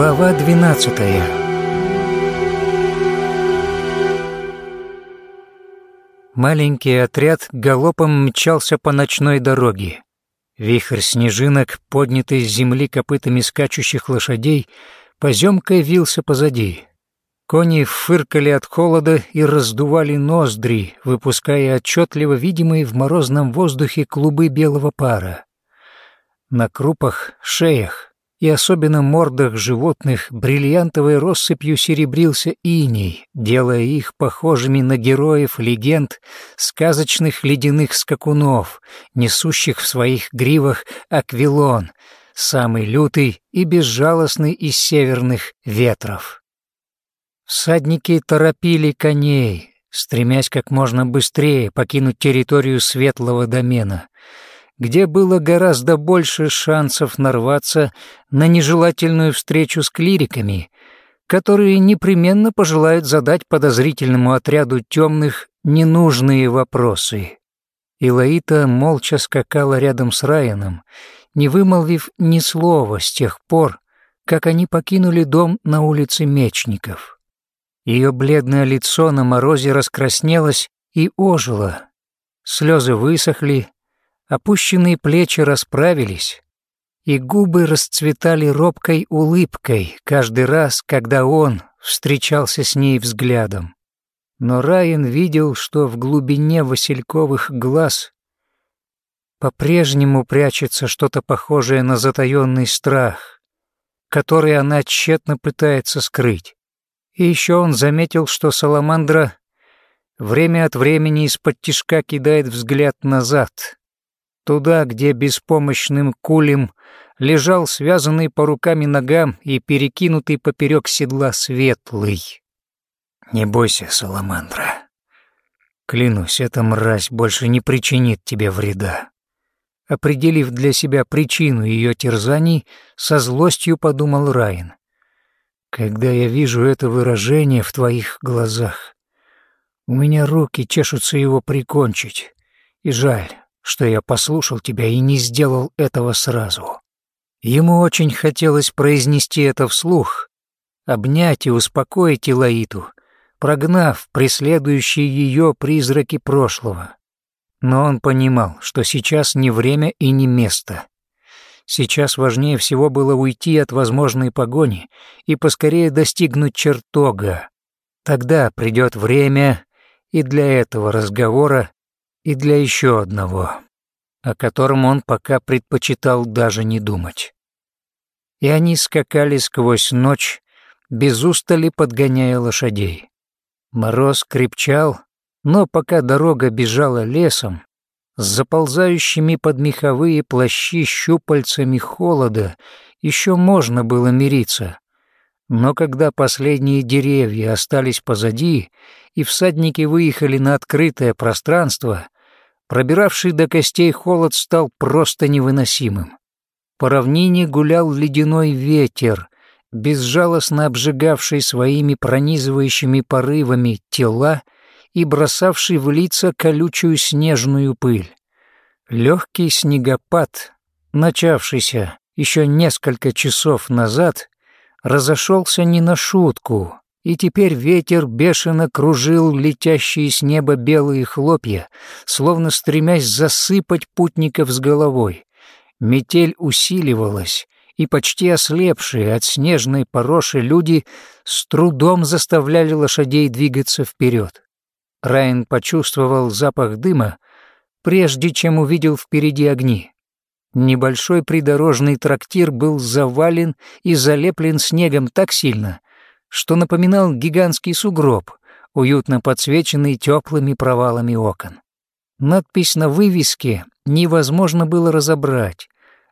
Глава двенадцатая Маленький отряд галопом мчался по ночной дороге. Вихрь снежинок, поднятый с земли копытами скачущих лошадей, поземкой вился позади. Кони фыркали от холода и раздували ноздри, выпуская отчетливо видимые в морозном воздухе клубы белого пара. На крупах, шеях, и особенно мордах животных бриллиантовой россыпью серебрился иней, делая их похожими на героев легенд сказочных ледяных скакунов, несущих в своих гривах аквилон, самый лютый и безжалостный из северных ветров. Всадники торопили коней, стремясь как можно быстрее покинуть территорию светлого домена — где было гораздо больше шансов нарваться на нежелательную встречу с клириками, которые непременно пожелают задать подозрительному отряду темных ненужные вопросы. Илаита молча скакала рядом с Райаном, не вымолвив ни слова с тех пор, как они покинули дом на улице Мечников. Ее бледное лицо на морозе раскраснелось и ожило. Слезы высохли, Опущенные плечи расправились, и губы расцветали робкой улыбкой каждый раз, когда он встречался с ней взглядом. Но Райан видел, что в глубине васильковых глаз по-прежнему прячется что-то похожее на затаённый страх, который она тщетно пытается скрыть. И еще он заметил, что Саламандра время от времени из-под тишка кидает взгляд назад — туда, где беспомощным кулем лежал связанный по рукам и ногам и перекинутый поперек седла светлый. «Не бойся, Саламандра. Клянусь, эта мразь больше не причинит тебе вреда». Определив для себя причину ее терзаний, со злостью подумал Райан. «Когда я вижу это выражение в твоих глазах, у меня руки чешутся его прикончить, и жаль, что я послушал тебя и не сделал этого сразу. Ему очень хотелось произнести это вслух, обнять и успокоить Илаиту, прогнав преследующие ее призраки прошлого. Но он понимал, что сейчас не время и не место. Сейчас важнее всего было уйти от возможной погони и поскорее достигнуть чертога. Тогда придет время и для этого разговора, и для еще одного, о котором он пока предпочитал даже не думать. И они скакали сквозь ночь, без устали подгоняя лошадей. Мороз крепчал, но пока дорога бежала лесом, с заползающими под меховые плащи щупальцами холода еще можно было мириться. Но когда последние деревья остались позади, и всадники выехали на открытое пространство, пробиравший до костей холод стал просто невыносимым. По равнине гулял ледяной ветер, безжалостно обжигавший своими пронизывающими порывами тела и бросавший в лица колючую снежную пыль. Легкий снегопад, начавшийся еще несколько часов назад, разошелся не на шутку, и теперь ветер бешено кружил летящие с неба белые хлопья, словно стремясь засыпать путников с головой. Метель усиливалась, и почти ослепшие от снежной пороши люди с трудом заставляли лошадей двигаться вперед. Райан почувствовал запах дыма, прежде чем увидел впереди огни. Небольшой придорожный трактир был завален и залеплен снегом так сильно, что напоминал гигантский сугроб, уютно подсвеченный теплыми провалами окон. Надпись на вывеске невозможно было разобрать,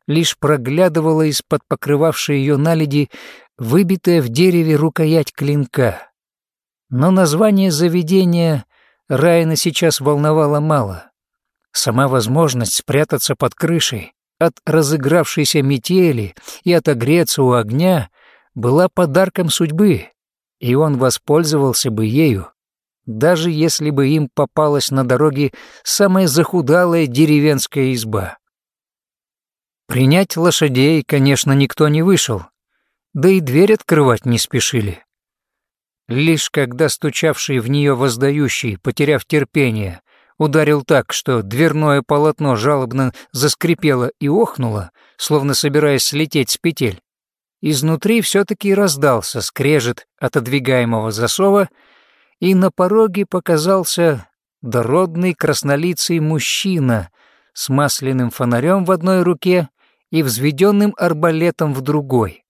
лишь проглядывала из-под покрывавшей ее наледи выбитая в дереве рукоять клинка. Но название заведения Райана сейчас волновало мало. Сама возможность спрятаться под крышей от разыгравшейся метели и отогреться у огня была подарком судьбы, и он воспользовался бы ею, даже если бы им попалась на дороге самая захудалая деревенская изба. Принять лошадей, конечно, никто не вышел. да и дверь открывать не спешили. Лишь когда стучавший в нее воздающий, потеряв терпение, ударил так, что дверное полотно жалобно заскрипело и охнуло, словно собираясь слететь с петель, изнутри все-таки раздался скрежет отодвигаемого засова, и на пороге показался дородный краснолицый мужчина с масляным фонарем в одной руке и взведенным арбалетом в другой.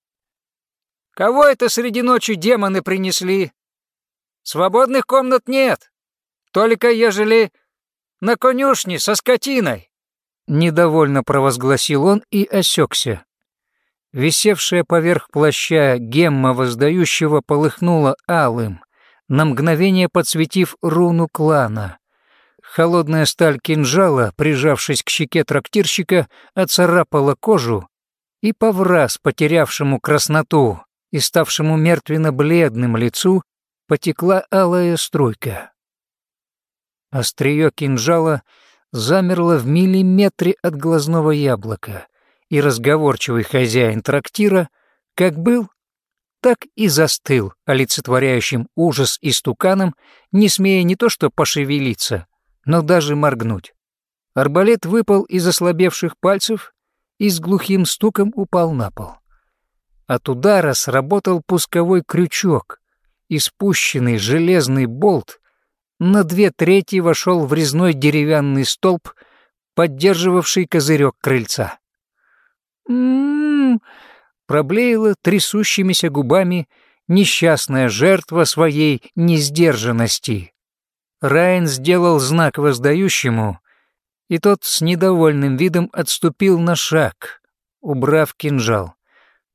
«Кого это среди ночи демоны принесли? Свободных комнат нет, только ежели на конюшне со скотиной!» Недовольно провозгласил он и осекся. Висевшая поверх плаща гемма воздающего полыхнула алым, на мгновение подсветив руну клана. Холодная сталь кинжала, прижавшись к щеке трактирщика, оцарапала кожу, и по враз потерявшему красноту и ставшему мертвенно-бледным лицу потекла алая струйка. Острие кинжала замерло в миллиметре от глазного яблока, и разговорчивый хозяин трактира как был, так и застыл, олицетворяющим ужас и стуканом, не смея не то что пошевелиться, но даже моргнуть. Арбалет выпал из ослабевших пальцев и с глухим стуком упал на пол. От удара сработал пусковой крючок, и спущенный железный болт на две трети вошел в резной деревянный столб, поддерживавший козырек крыльца. «М-м-м!» проблеяла трясущимися губами несчастная жертва своей несдержанности. Райан сделал знак воздающему, и тот с недовольным видом отступил на шаг, убрав кинжал.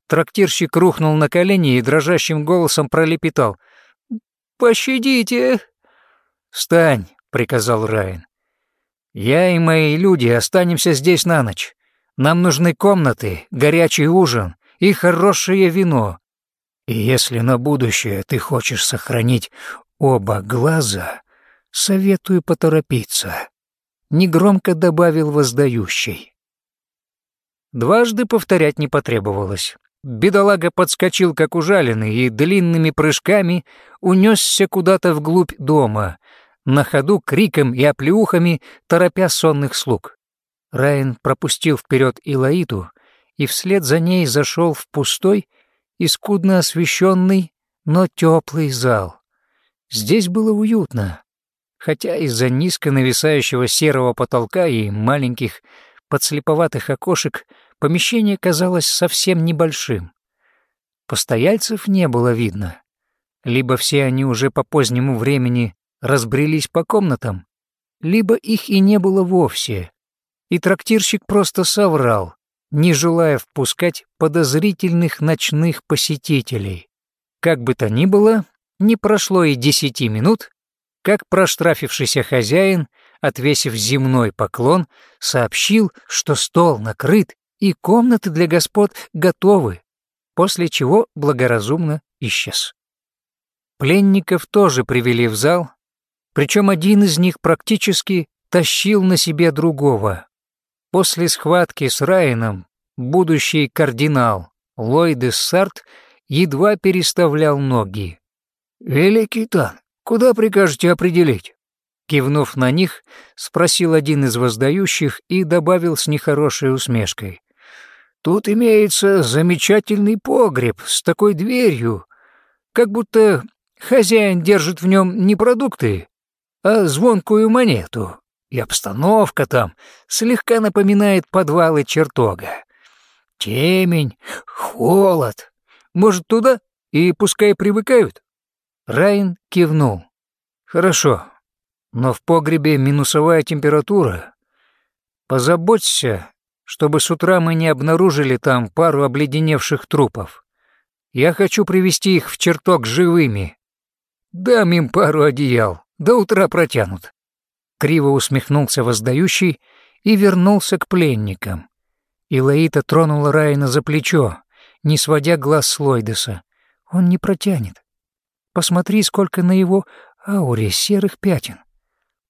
Трактирщик рухнул на колени и дрожащим голосом пролепетал. «Пощадите!» «Встань!» — приказал Райан. «Я и мои люди останемся здесь на ночь. Нам нужны комнаты, горячий ужин и хорошее вино. И если на будущее ты хочешь сохранить оба глаза, советую поторопиться», — негромко добавил воздающий. Дважды повторять не потребовалось. Бедолага подскочил, как ужаленный, и длинными прыжками унесся куда-то вглубь дома, на ходу криком и оплеухами торопя сонных слуг. Райан пропустил вперед Илаиту и вслед за ней зашел в пустой и скудно освещенный, но теплый зал. Здесь было уютно, хотя из-за низко нависающего серого потолка и маленьких подслеповатых окошек помещение казалось совсем небольшим. Постояльцев не было видно. Либо все они уже по позднему времени разбрелись по комнатам, либо их и не было вовсе, и трактирщик просто соврал, не желая впускать подозрительных ночных посетителей. Как бы то ни было, не прошло и десяти минут, как проштрафившийся хозяин, отвесив земной поклон, сообщил, что стол накрыт и комнаты для господ готовы, после чего благоразумно исчез. Пленников тоже привели в зал, причем один из них практически тащил на себе другого. После схватки с Райаном будущий кардинал Ллойд Сарт едва переставлял ноги. «Великий Тан, куда прикажете определить?» Кивнув на них, спросил один из воздающих и добавил с нехорошей усмешкой. «Тут имеется замечательный погреб с такой дверью, как будто хозяин держит в нем не продукты, а звонкую монету, и обстановка там слегка напоминает подвалы чертога. Темень, холод. Может, туда? И пускай привыкают?» Райн кивнул. «Хорошо, но в погребе минусовая температура. Позаботься, чтобы с утра мы не обнаружили там пару обледеневших трупов. Я хочу привести их в чертог живыми. Дам им пару одеял, до утра протянут». Криво усмехнулся воздающий и вернулся к пленникам. Илаита тронула Райана за плечо, не сводя глаз с Лойдеса. «Он не протянет. Посмотри, сколько на его ауре серых пятен.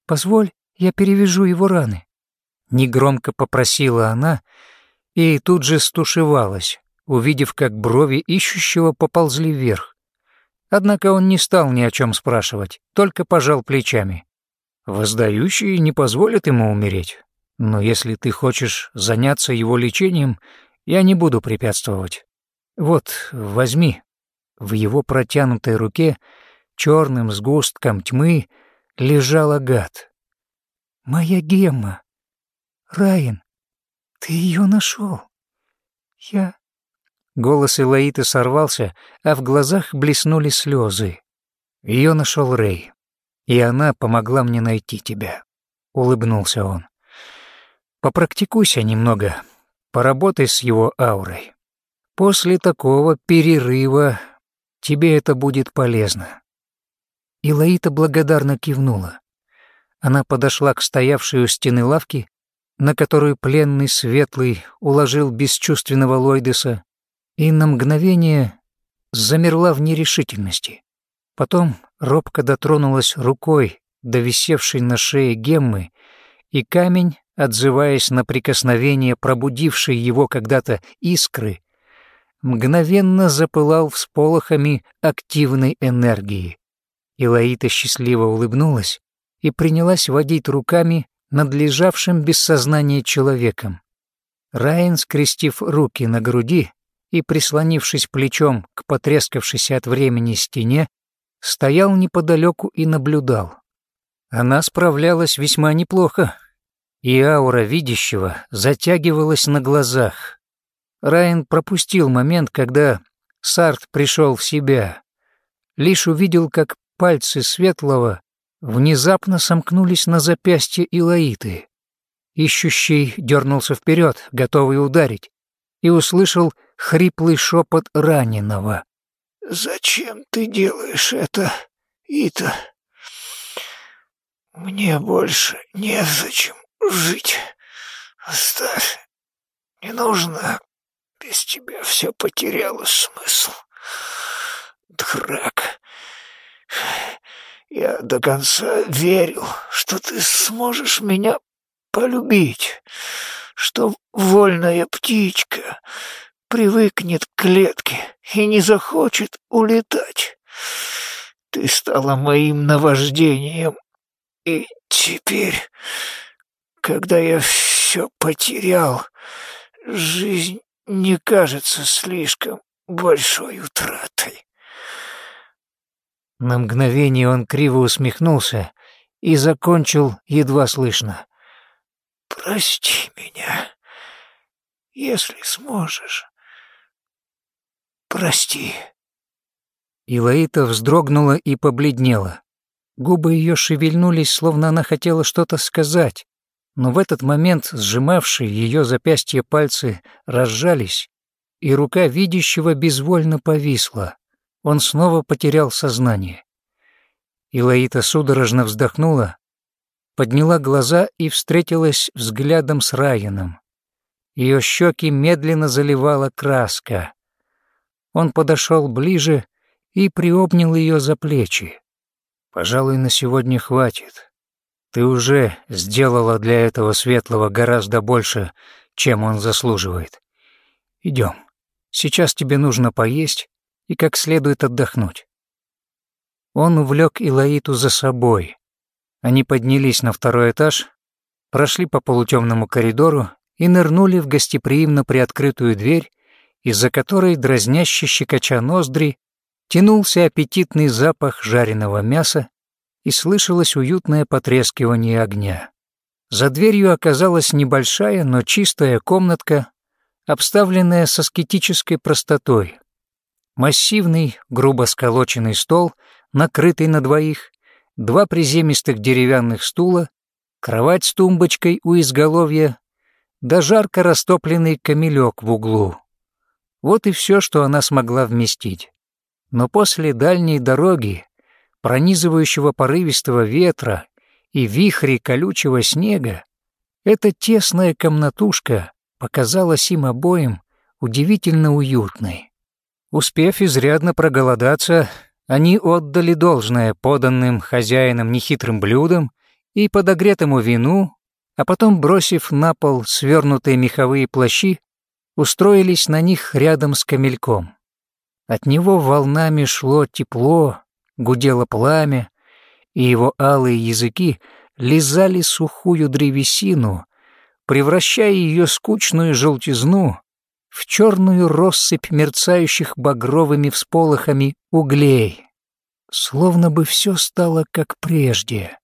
Позволь, я перевяжу его раны». Негромко попросила она и тут же стушевалась, увидев, как брови ищущего поползли вверх. Однако он не стал ни о чем спрашивать, только пожал плечами. Воздающий не позволит ему умереть. Но если ты хочешь заняться его лечением, я не буду препятствовать. Вот, возьми. В его протянутой руке черным сгустком тьмы лежал агат. Моя Гемма. Райан, ты ее нашел. Я... Голос Илаиты сорвался, а в глазах блеснули слезы. Ее нашел Рэй, и она помогла мне найти тебя. Улыбнулся он. Попрактикуйся немного, поработай с его аурой. После такого перерыва тебе это будет полезно. Илаита благодарно кивнула. Она подошла к стоявшей у стены лавки, на которую пленный светлый уложил бесчувственного Лойдеса, и на мгновение замерла в нерешительности. Потом робко дотронулась рукой до висевшей на шее геммы, и камень, отзываясь на прикосновение пробудившей его когда-то искры, мгновенно запылал всполохами активной энергии. Илаита счастливо улыбнулась и принялась водить руками над лежавшим без сознания человеком. Райан, скрестив руки на груди и прислонившись плечом к потрескавшейся от времени стене, стоял неподалеку и наблюдал. Она справлялась весьма неплохо, и аура видящего затягивалась на глазах. Райан пропустил момент, когда Сарт пришел в себя. Лишь увидел, как пальцы Светлого внезапно сомкнулись на запястье Илаиты. Ищущий дернулся вперед, готовый ударить, и услышал хриплый шепот раненого. «Зачем ты делаешь это, Ита? Мне больше незачем жить. Оставь. Не нужно. Без тебя все потеряло смысл. Драк. Я до конца верил, что ты сможешь меня полюбить, что вольная птичка привыкнет к клетке и не захочет улетать. Ты стала моим наваждением, и теперь, когда я все потерял, жизнь не кажется слишком большой утратой. На мгновение он криво усмехнулся и закончил едва слышно. «Прости меня, если сможешь. Прости». Илаита вздрогнула и побледнела. Губы ее шевельнулись, словно она хотела что-то сказать, но в этот момент сжимавшие ее запястье пальцы разжались, и рука видящего безвольно повисла он снова потерял сознание. Илаита судорожно вздохнула, подняла глаза и встретилась взглядом с Райаном. Ее щеки медленно заливала краска. Он подошел ближе и приобнял ее за плечи. «Пожалуй, на сегодня хватит. Ты уже сделала для этого светлого гораздо больше, чем он заслуживает. Идем. Сейчас тебе нужно поесть, и как следует отдохнуть. Он увлек Илаиту за собой. Они поднялись на второй этаж, прошли по полутемному коридору и нырнули в гостеприимно приоткрытую дверь, из-за которой, дразняще щекоча ноздри, тянулся аппетитный запах жареного мяса и слышалось уютное потрескивание огня. За дверью оказалась небольшая, но чистая комнатка, обставленная с аскетической простотой. Массивный, грубо сколоченный стол, накрытый на двоих, два приземистых деревянных стула, кровать с тумбочкой у изголовья, да жарко растопленный камелек в углу. Вот и все, что она смогла вместить. Но после дальней дороги, пронизывающего порывистого ветра и вихри колючего снега, эта тесная комнатушка показалась им обоим удивительно уютной. Успев изрядно проголодаться, они отдали должное поданным хозяинам нехитрым блюдам и подогретому вину, а потом, бросив на пол свернутые меховые плащи, устроились на них рядом с камельком. От него волнами шло тепло, гудело пламя, и его алые языки лизали сухую древесину, превращая ее скучную желтизну в черную россыпь мерцающих багровыми всполохами углей. Словно бы все стало как прежде.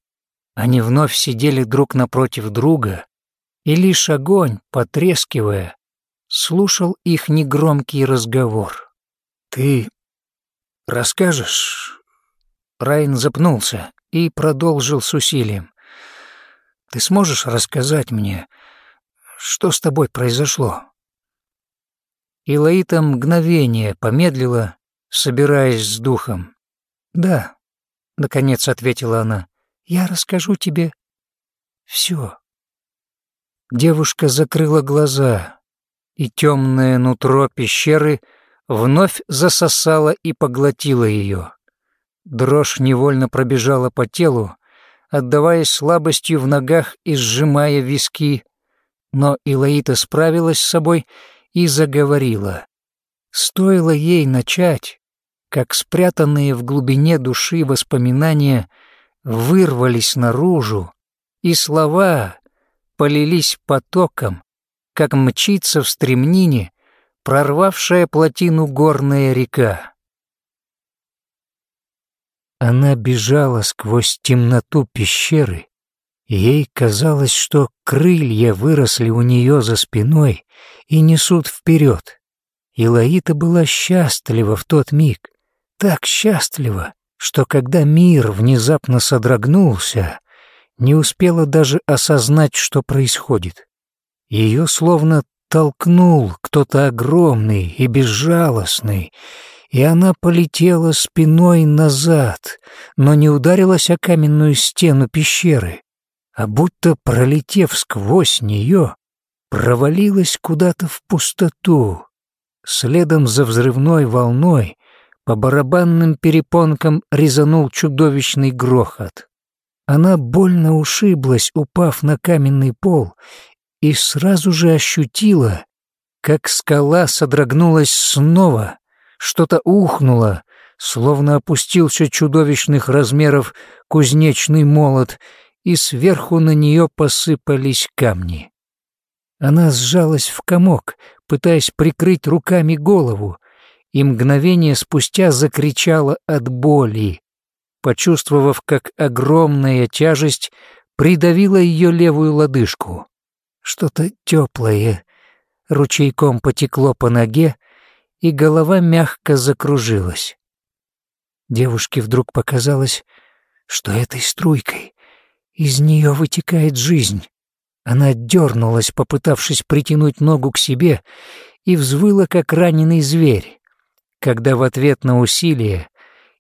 Они вновь сидели друг напротив друга, и лишь огонь, потрескивая, слушал их негромкий разговор. «Ты расскажешь?» Райн запнулся и продолжил с усилием. «Ты сможешь рассказать мне, что с тобой произошло?» Илаита мгновение помедлила, собираясь с духом. «Да», — наконец ответила она, — «я расскажу тебе все». Девушка закрыла глаза, и темное нутро пещеры вновь засосало и поглотило ее. Дрожь невольно пробежала по телу, отдаваясь слабостью в ногах и сжимая виски, но Илаита справилась с собой и заговорила. Стоило ей начать, как спрятанные в глубине души воспоминания вырвались наружу, и слова полились потоком, как мчится в стремнине прорвавшая плотину горная река. Она бежала сквозь темноту пещеры, ей казалось, что крылья выросли у нее за спиной и несут вперед. И Лаита была счастлива в тот миг, так счастлива, что когда мир внезапно содрогнулся, не успела даже осознать, что происходит. Ее словно толкнул кто-то огромный и безжалостный, и она полетела спиной назад, но не ударилась о каменную стену пещеры, а будто, пролетев сквозь нее, провалилась куда-то в пустоту. Следом за взрывной волной по барабанным перепонкам резанул чудовищный грохот. Она больно ушиблась, упав на каменный пол, и сразу же ощутила, как скала содрогнулась снова, что-то ухнуло, словно опустился чудовищных размеров кузнечный молот, и сверху на нее посыпались камни. Она сжалась в комок, пытаясь прикрыть руками голову, и мгновение спустя закричала от боли, почувствовав, как огромная тяжесть придавила ее левую лодыжку. Что-то теплое ручейком потекло по ноге, и голова мягко закружилась. Девушке вдруг показалось, что этой струйкой из нее вытекает жизнь. Она дернулась, попытавшись притянуть ногу к себе, и взвыла, как раненый зверь, когда в ответ на усилие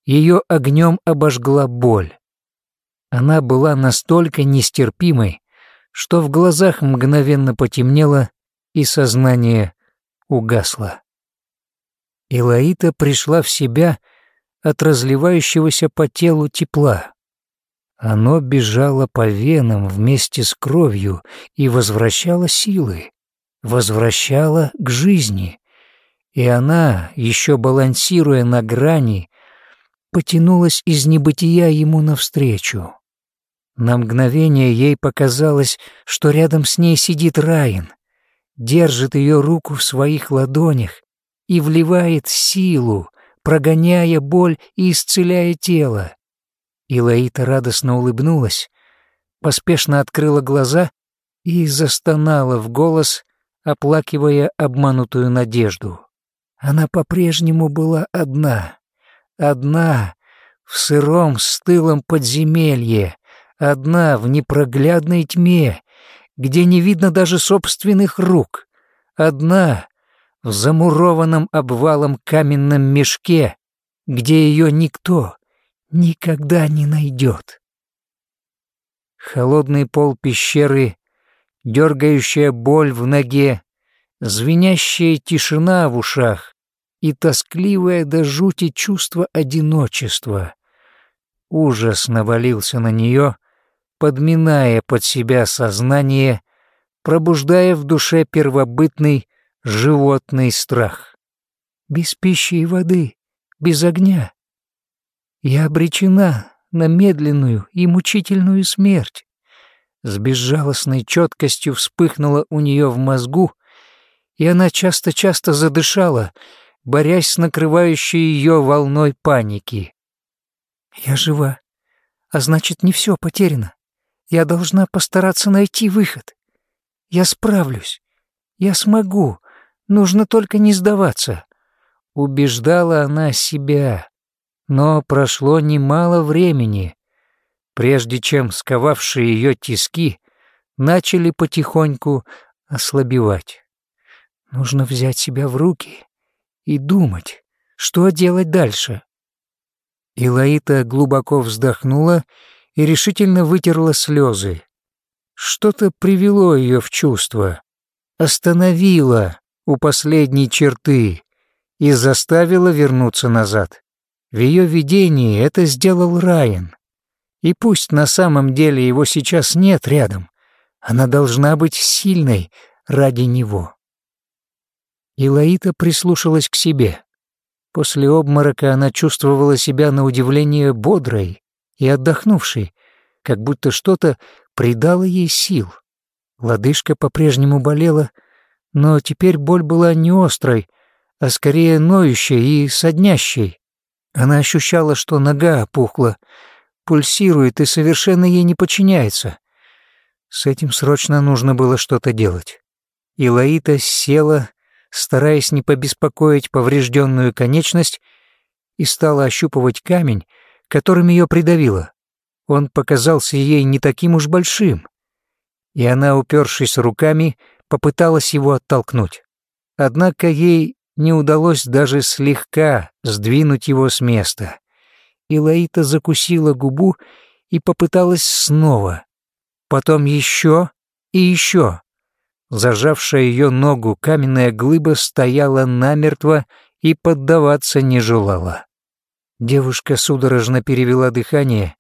ее огнем обожгла боль. Она была настолько нестерпимой, что в глазах мгновенно потемнело и сознание угасло. Илаита пришла в себя от разливающегося по телу тепла. Оно бежало по венам вместе с кровью и возвращало силы, возвращало к жизни. И она, еще балансируя на грани, потянулась из небытия ему навстречу. На мгновение ей показалось, что рядом с ней сидит Райан, держит ее руку в своих ладонях и вливает силу, прогоняя боль и исцеляя тело. Илаита радостно улыбнулась, поспешно открыла глаза и застонала в голос, оплакивая обманутую надежду. Она по-прежнему была одна, одна в сыром стылом подземелье, Одна в непроглядной тьме, где не видно даже собственных рук. Одна в замурованном обвалом каменном мешке, где ее никто никогда не найдет. Холодный пол пещеры, дергающая боль в ноге, звенящая тишина в ушах и тоскливое до жути чувство одиночества. Ужас навалился на нее, подминая под себя сознание, пробуждая в душе первобытный животный страх. Без пищи и воды, без огня. Я обречена на медленную и мучительную смерть. С безжалостной четкостью вспыхнуло у нее в мозгу, и она часто-часто задышала, борясь с накрывающей ее волной паники. «Я жива, а значит, не все потеряно. Я должна постараться найти выход. Я справлюсь. Я смогу. Нужно только не сдаваться». Убеждала она себя. Но прошло немало времени, прежде чем сковавшие ее тиски начали потихоньку ослабевать. Нужно взять себя в руки и думать, что делать дальше. Илаита глубоко вздохнула и решительно вытерла слезы. Что-то привело ее в чувство, остановило у последней черты и заставило вернуться назад. В ее видении это сделал Райан. И пусть на самом деле его сейчас нет рядом, она должна быть сильной ради него. Илаита прислушалась к себе. После обморока она чувствовала себя на удивление бодрой и отдохнувшей, как будто что-то придало ей сил. Лодыжка по-прежнему болела, но теперь боль была не острой, а скорее ноющей и соднящей. Она ощущала, что нога опухла, пульсирует и совершенно ей не подчиняется. С этим срочно нужно было что-то делать. Илаита села, стараясь не побеспокоить поврежденную конечность, и стала ощупывать камень, которым ее придавило. Он показался ей не таким уж большим, и она, упершись руками, попыталась его оттолкнуть. Однако ей не удалось даже слегка сдвинуть его с места. И Лаита закусила губу и попыталась снова. Потом еще и еще. Зажавшая ее ногу каменная глыба стояла намертво и поддаваться не желала. Девушка судорожно перевела дыхание,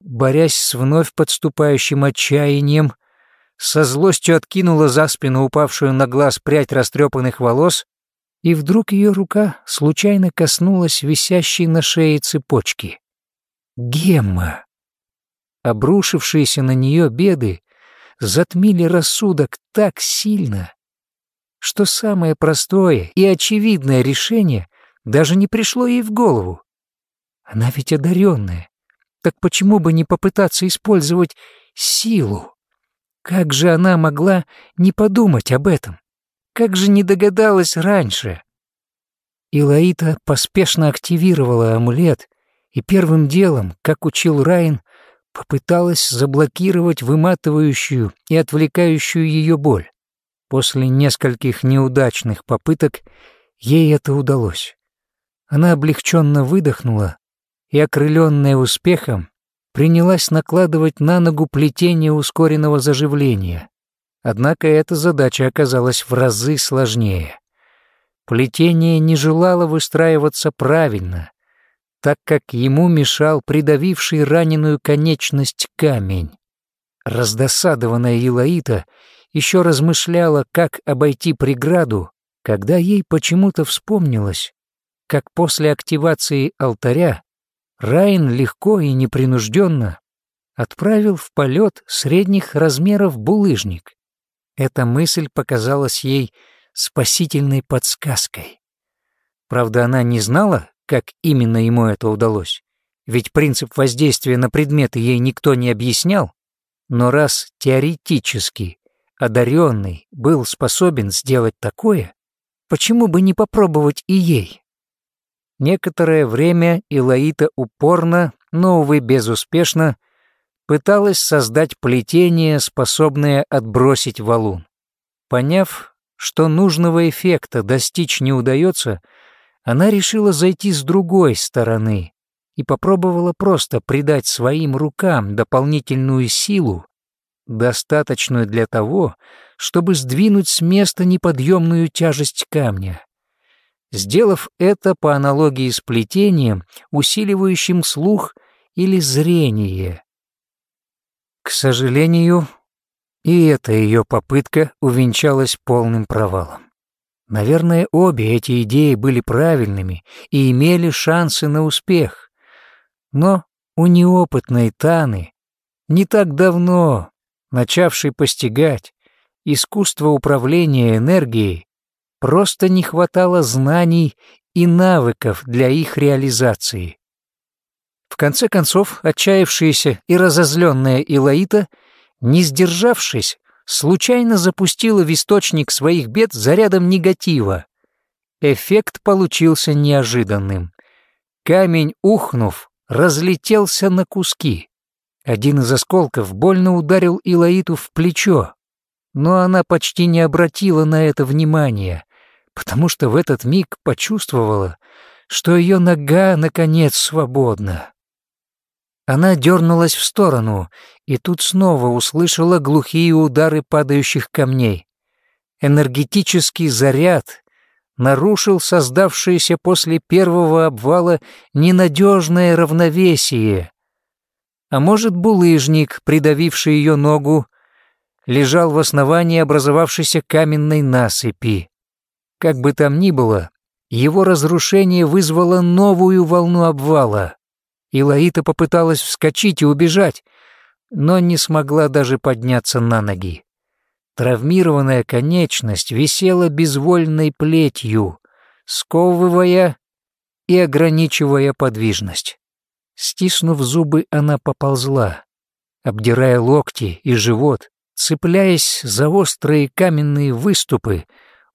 борясь с вновь подступающим отчаянием, со злостью откинула за спину упавшую на глаз прядь растрепанных волос и вдруг ее рука случайно коснулась висящей на шее цепочки. Гемма. Обрушившиеся на нее беды затмили рассудок так сильно, что самое простое и очевидное решение даже не пришло ей в голову. Она ведь одаренная, так почему бы не попытаться использовать силу? Как же она могла не подумать об этом? Как же не догадалась раньше? Илаита поспешно активировала амулет и первым делом, как учил Райн, попыталась заблокировать выматывающую и отвлекающую ее боль. После нескольких неудачных попыток ей это удалось. Она облегченно выдохнула и, окрыленная успехом, принялась накладывать на ногу плетение ускоренного заживления. Однако эта задача оказалась в разы сложнее. Плетение не желало выстраиваться правильно, так как ему мешал придавивший раненую конечность камень. Раздосадованная Елаита еще размышляла, как обойти преграду, когда ей почему-то вспомнилось, как после активации алтаря Райн легко и непринужденно отправил в полет средних размеров булыжник. Эта мысль показалась ей спасительной подсказкой. Правда, она не знала, как именно ему это удалось, ведь принцип воздействия на предметы ей никто не объяснял, но раз теоретически одаренный был способен сделать такое, почему бы не попробовать и ей? Некоторое время Илаита упорно, но, увы, безуспешно пыталась создать плетение, способное отбросить валун. Поняв, что нужного эффекта достичь не удается, она решила зайти с другой стороны и попробовала просто придать своим рукам дополнительную силу, достаточную для того, чтобы сдвинуть с места неподъемную тяжесть камня. Сделав это по аналогии с плетением, усиливающим слух или зрение, к сожалению, и эта ее попытка увенчалась полным провалом. Наверное, обе эти идеи были правильными и имели шансы на успех. Но у неопытной Таны, не так давно начавшей постигать искусство управления энергией, просто не хватало знаний и навыков для их реализации. В конце концов, отчаявшаяся и разозленная Илаита, не сдержавшись, случайно запустила в источник своих бед зарядом негатива. Эффект получился неожиданным. Камень, ухнув, разлетелся на куски. Один из осколков больно ударил Илаиту в плечо, но она почти не обратила на это внимания, потому что в этот миг почувствовала, что ее нога, наконец, свободна. Она дернулась в сторону и тут снова услышала глухие удары падающих камней. Энергетический заряд нарушил создавшееся после первого обвала ненадежное равновесие. А может, булыжник, придавивший ее ногу, лежал в основании образовавшейся каменной насыпи. Как бы там ни было, его разрушение вызвало новую волну обвала. Илаита попыталась вскочить и убежать, но не смогла даже подняться на ноги. Травмированная конечность висела безвольной плетью, сковывая и ограничивая подвижность. Стиснув зубы, она поползла, обдирая локти и живот, цепляясь за острые каменные выступы,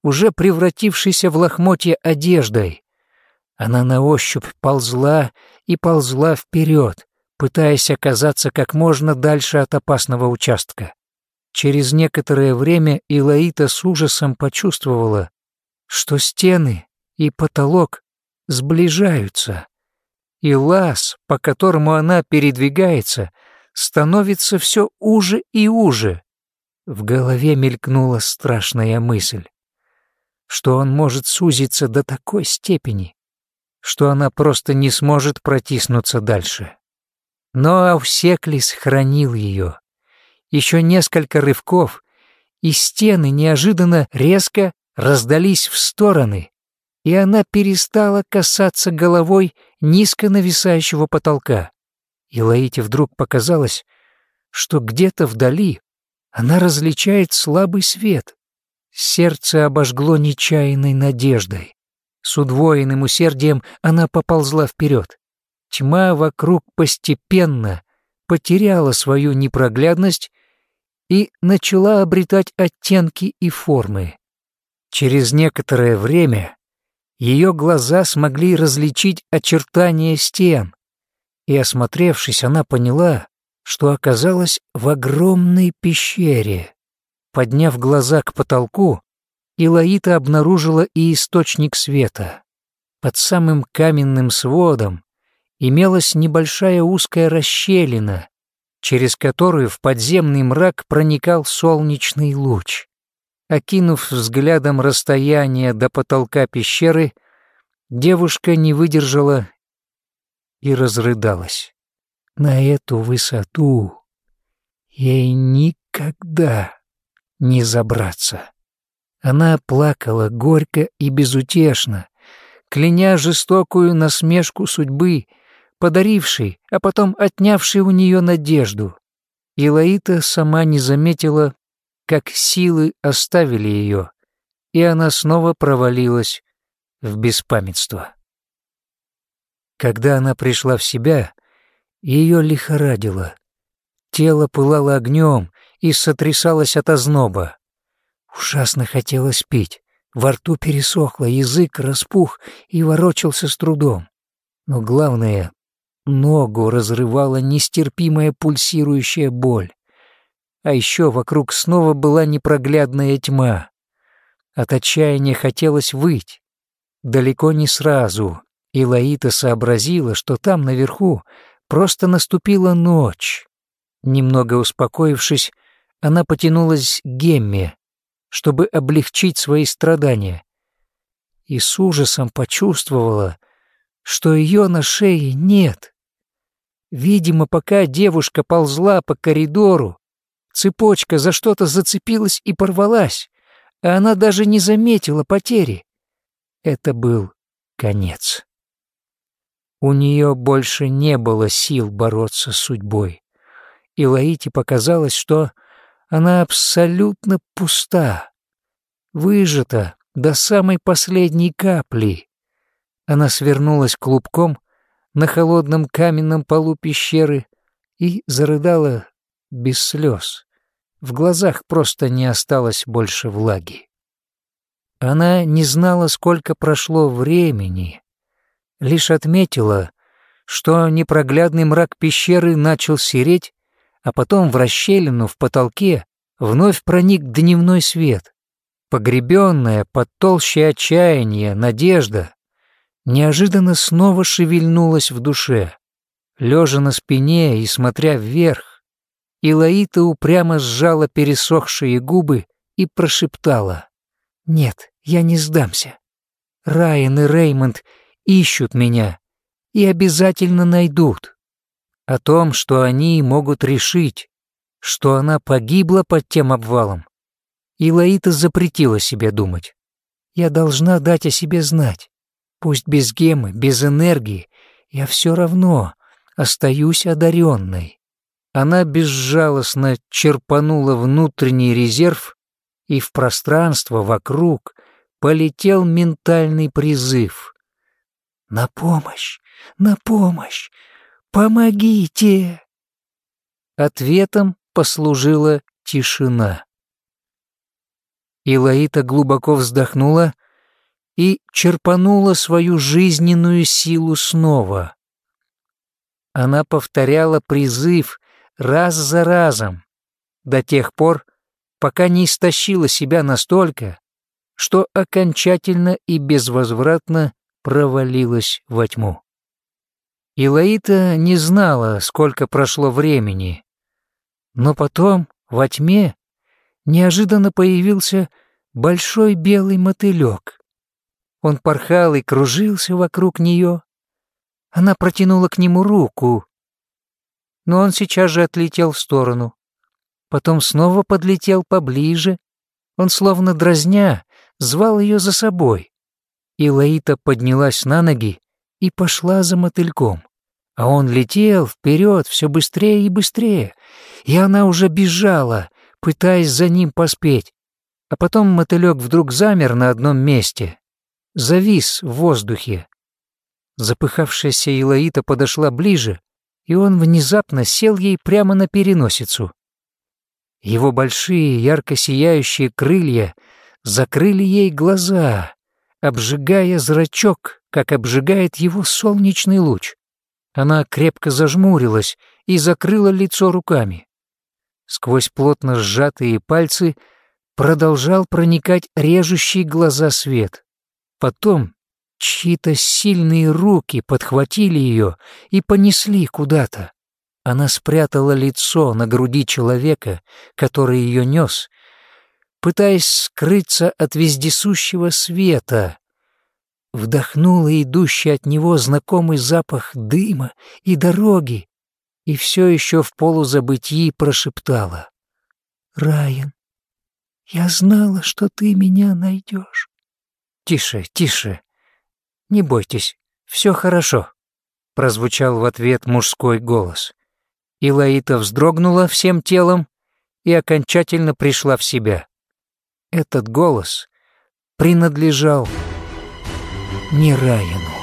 уже превратившейся в лохмотья одеждой. Она на ощупь ползла и ползла вперед, пытаясь оказаться как можно дальше от опасного участка. Через некоторое время Илаита с ужасом почувствовала, что стены и потолок сближаются, и лаз, по которому она передвигается, становится все уже и уже. В голове мелькнула страшная мысль, что он может сузиться до такой степени, что она просто не сможет протиснуться дальше. Но Аусеклис хранил ее. Еще несколько рывков, и стены неожиданно резко раздались в стороны, и она перестала касаться головой низко нависающего потолка. И Лаите вдруг показалось, что где-то вдали она различает слабый свет. Сердце обожгло нечаянной надеждой. С удвоенным усердием она поползла вперед. Тьма вокруг постепенно потеряла свою непроглядность и начала обретать оттенки и формы. Через некоторое время ее глаза смогли различить очертания стен, и, осмотревшись, она поняла, что оказалась в огромной пещере. Подняв глаза к потолку, Илаита обнаружила и источник света. Под самым каменным сводом имелась небольшая узкая расщелина, через которую в подземный мрак проникал солнечный луч. Окинув взглядом расстояние до потолка пещеры, девушка не выдержала и разрыдалась. На эту высоту ей никогда не забраться. Она плакала горько и безутешно, кляня жестокую насмешку судьбы, подарившей, а потом отнявшей у нее надежду. И Лаита сама не заметила, как силы оставили ее, и она снова провалилась в беспамятство. Когда она пришла в себя, ее лихорадило. Тело пылало огнем и сотрясалось от озноба. Ужасно хотелось пить. Во рту пересохло, язык распух и ворочался с трудом. Но главное, ногу разрывала нестерпимая пульсирующая боль. А еще вокруг снова была непроглядная тьма. От отчаяния хотелось выть. Далеко не сразу. И Лаита сообразила, что там наверху просто наступила ночь. Немного успокоившись, она потянулась к Гемме, чтобы облегчить свои страдания. И с ужасом почувствовала, что ее на шее нет. Видимо, пока девушка ползла по коридору, цепочка за что-то зацепилась и порвалась, а она даже не заметила потери. Это был конец. У нее больше не было сил бороться с судьбой. И Лаите показалось, что она абсолютно пуста, выжата до самой последней капли. Она свернулась клубком на холодном каменном полу пещеры и зарыдала без слез. В глазах просто не осталось больше влаги. Она не знала, сколько прошло времени, лишь отметила, что непроглядный мрак пещеры начал сереть, а потом в расщелину в потолке вновь проник дневной свет. Погребенная под толщей отчаяния надежда неожиданно снова шевельнулась в душе. Лежа на спине и смотря вверх, Илаита упрямо сжала пересохшие губы и прошептала. «Нет, я не сдамся. Райан и Реймонд ищут меня и обязательно найдут. О том, что они могут решить, что она погибла под тем обвалом, Илаита запретила себе думать. Я должна дать о себе знать. Пусть без гемы, без энергии, я все равно остаюсь одаренной. Она безжалостно черпанула внутренний резерв, и в пространство вокруг полетел ментальный призыв. «На помощь! На помощь! Помогите!» Ответом послужила тишина. Илаита глубоко вздохнула и черпанула свою жизненную силу снова. Она повторяла призыв раз за разом, до тех пор, пока не истощила себя настолько, что окончательно и безвозвратно провалилась во тьму. Илаита не знала, сколько прошло времени, но потом, во тьме, неожиданно появился большой белый мотылек. Он порхал и кружился вокруг нее. Она протянула к нему руку, но он сейчас же отлетел в сторону. Потом снова подлетел поближе. Он, словно дразня, звал ее за собой. И Лаита поднялась на ноги и пошла за мотыльком. А он летел вперед все быстрее и быстрее, и она уже бежала, пытаясь за ним поспеть. А потом мотылек вдруг замер на одном месте, завис в воздухе. Запыхавшаяся Илаита подошла ближе и он внезапно сел ей прямо на переносицу. Его большие ярко сияющие крылья закрыли ей глаза, обжигая зрачок, как обжигает его солнечный луч. Она крепко зажмурилась и закрыла лицо руками. Сквозь плотно сжатые пальцы продолжал проникать режущий глаза свет. Потом Чьи-то сильные руки подхватили ее и понесли куда-то. Она спрятала лицо на груди человека, который ее нес, пытаясь скрыться от вездесущего света. Вдохнула идущий от него знакомый запах дыма и дороги и все еще в полузабытии прошептала. «Райан, я знала, что ты меня найдешь». «Тише, тише», «Не бойтесь, все хорошо», — прозвучал в ответ мужской голос. Илаита вздрогнула всем телом и окончательно пришла в себя. Этот голос принадлежал не Райану.